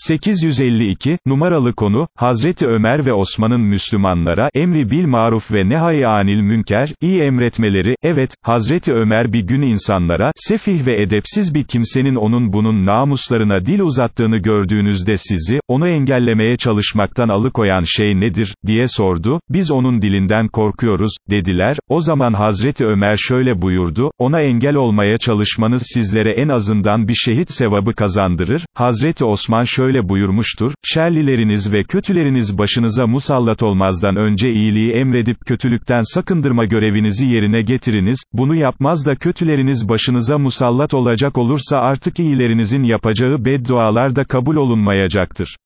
852, numaralı konu, Hazreti Ömer ve Osman'ın Müslümanlara, emri bil maruf ve nehay anil münker, iyi emretmeleri, evet, Hazreti Ömer bir gün insanlara, sefih ve edepsiz bir kimsenin onun bunun namuslarına dil uzattığını gördüğünüzde sizi, onu engellemeye çalışmaktan alıkoyan şey nedir, diye sordu, biz onun dilinden korkuyoruz, dediler, o zaman Hazreti Ömer şöyle buyurdu, ona engel olmaya çalışmanız sizlere en azından bir şehit sevabı kazandırır, Hazreti Osman şöyle şöyle buyurmuştur, şerlileriniz ve kötüleriniz başınıza musallat olmazdan önce iyiliği emredip kötülükten sakındırma görevinizi yerine getiriniz, bunu yapmaz da kötüleriniz başınıza musallat olacak olursa artık iyilerinizin yapacağı beddualar da kabul olunmayacaktır.